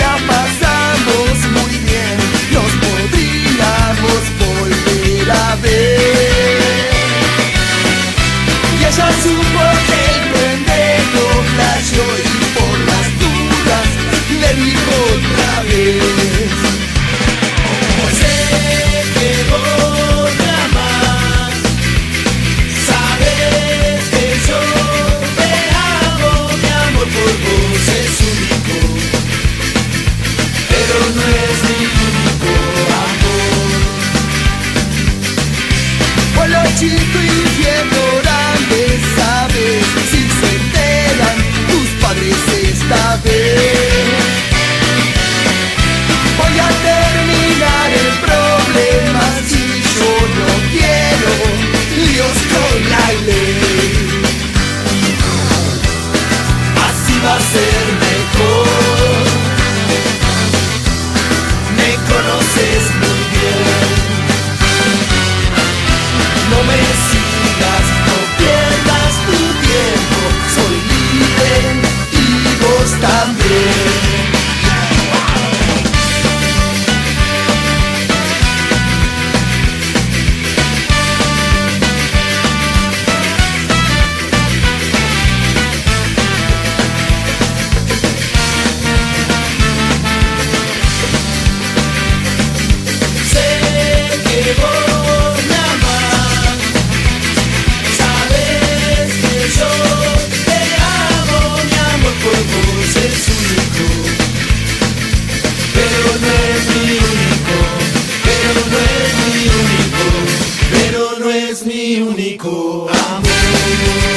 la pasamos muy bien, nos podríamos volver a ver. Y ella su No es mi único amor. Por lo chico y fiel dorado, ¿sabes? Si se enteran, tus padres esta vez. Voy a terminar el problema. Si yo no quiero dios con aire. Así va a ser. también. Pero no es mi único, pero no es mi único, pero no es mi único amor.